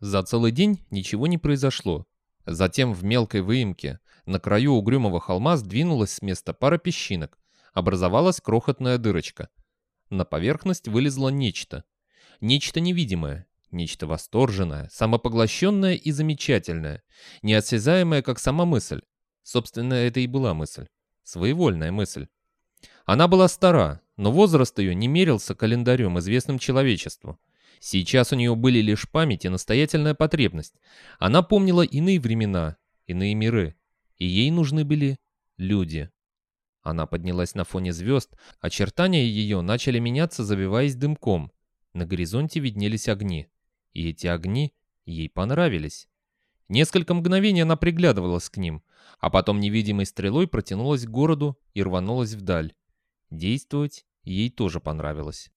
За целый день ничего не произошло. Затем в мелкой выемке на краю угрюмого холма сдвинулась с места пара песчинок. Образовалась крохотная дырочка. На поверхность вылезло нечто. Нечто невидимое, нечто восторженное, самопоглощенное и замечательное, неосязаемое, как сама мысль. Собственно, это и была мысль. Своевольная мысль. Она была стара, но возраст ее не мерился календарем, известным человечеству. Сейчас у нее были лишь память и настоятельная потребность. Она помнила иные времена, иные миры. И ей нужны были люди. Она поднялась на фоне звезд, очертания ее начали меняться, завиваясь дымком. На горизонте виднелись огни. И эти огни ей понравились. Несколько мгновений она приглядывалась к ним, а потом невидимой стрелой протянулась к городу и рванулась вдаль. Действовать ей тоже понравилось.